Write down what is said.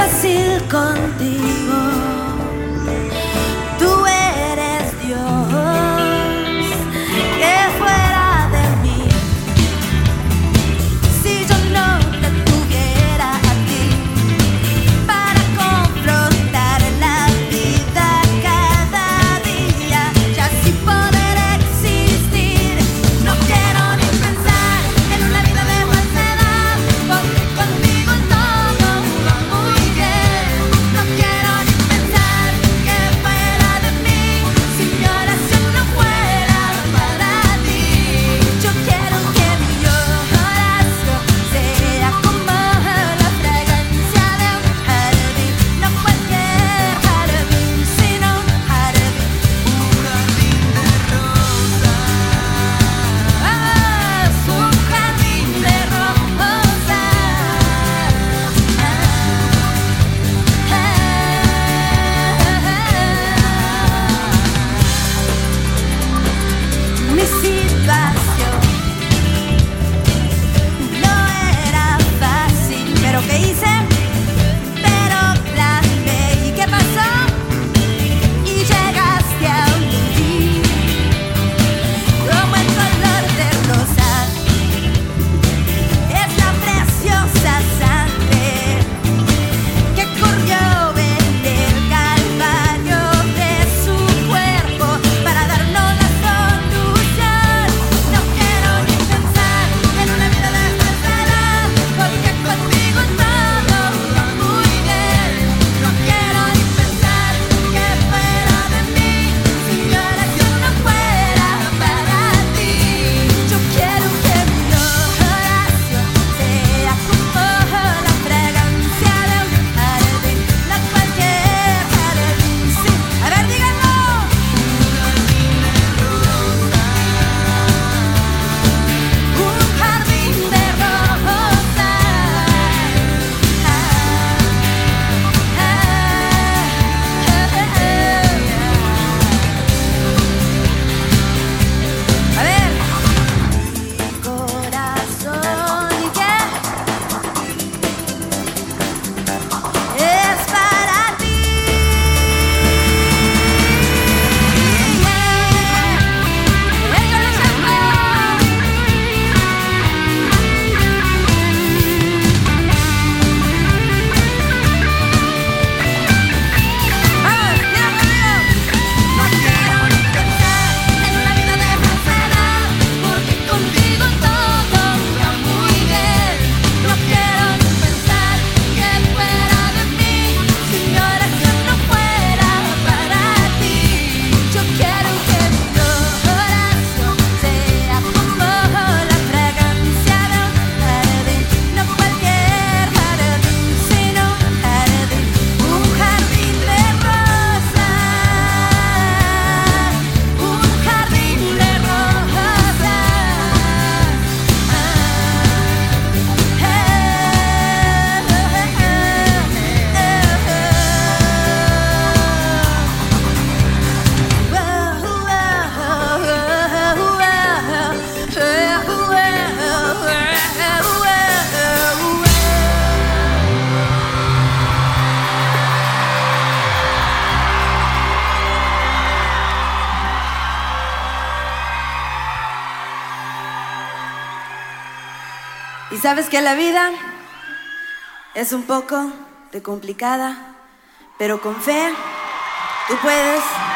fácil contigo. Y sabes que la vida es un poco de complicada, pero con fe tú puedes.